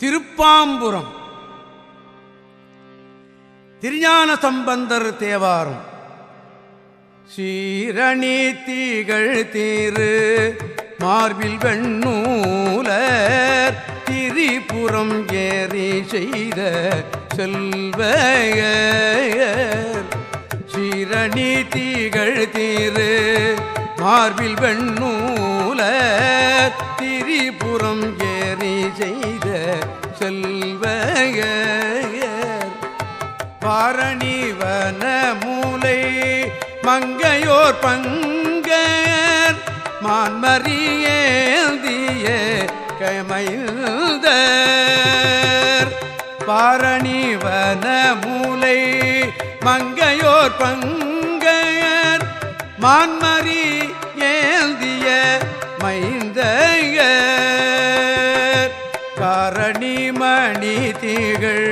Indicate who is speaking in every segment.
Speaker 1: திருப்பாம்புரம். திருஞான சம்பந்தர் தேவாரம். சீரணி தீகள் தீரு மார்பில் வெண்ணூலர் திரிபுரம் ஏறி செய்த செல்வையர். சீரணி தீகள் தீரு மார்பில் வெண்ணூலர் திரிபுரம் ஏறி செய்த செல்வையர் பாரணிவன மூலை மங்கையோர் பங்கர். மான்மறியேந்திய கமைந்தர். பாரணிவன மூலை மங்கையோர் பங்கர். மான்மறி தரணி மணி தீகள்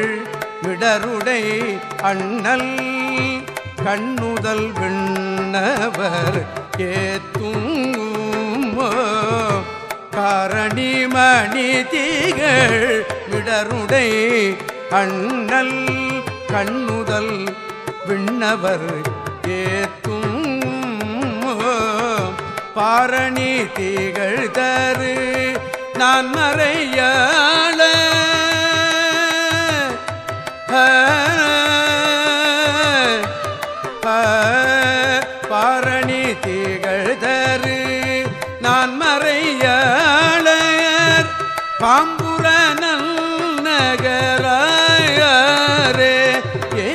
Speaker 1: விடருடை அண்ணல் கண்ணுதல் விண்ணவர் ஏத்தும் காரணி மணி தீகள் விடருடை அண்ணல் கண்ணுதல் விண்ணவர் ஏத்தும் பாரணி தீகள் தரு நான் மறையா பாரணி தீகள் தரு நான் மறையாளர் பாம்புர நகராயரே ஏ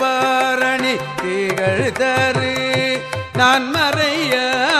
Speaker 1: பாரணி தீகள் தரு நான் மறையாளர்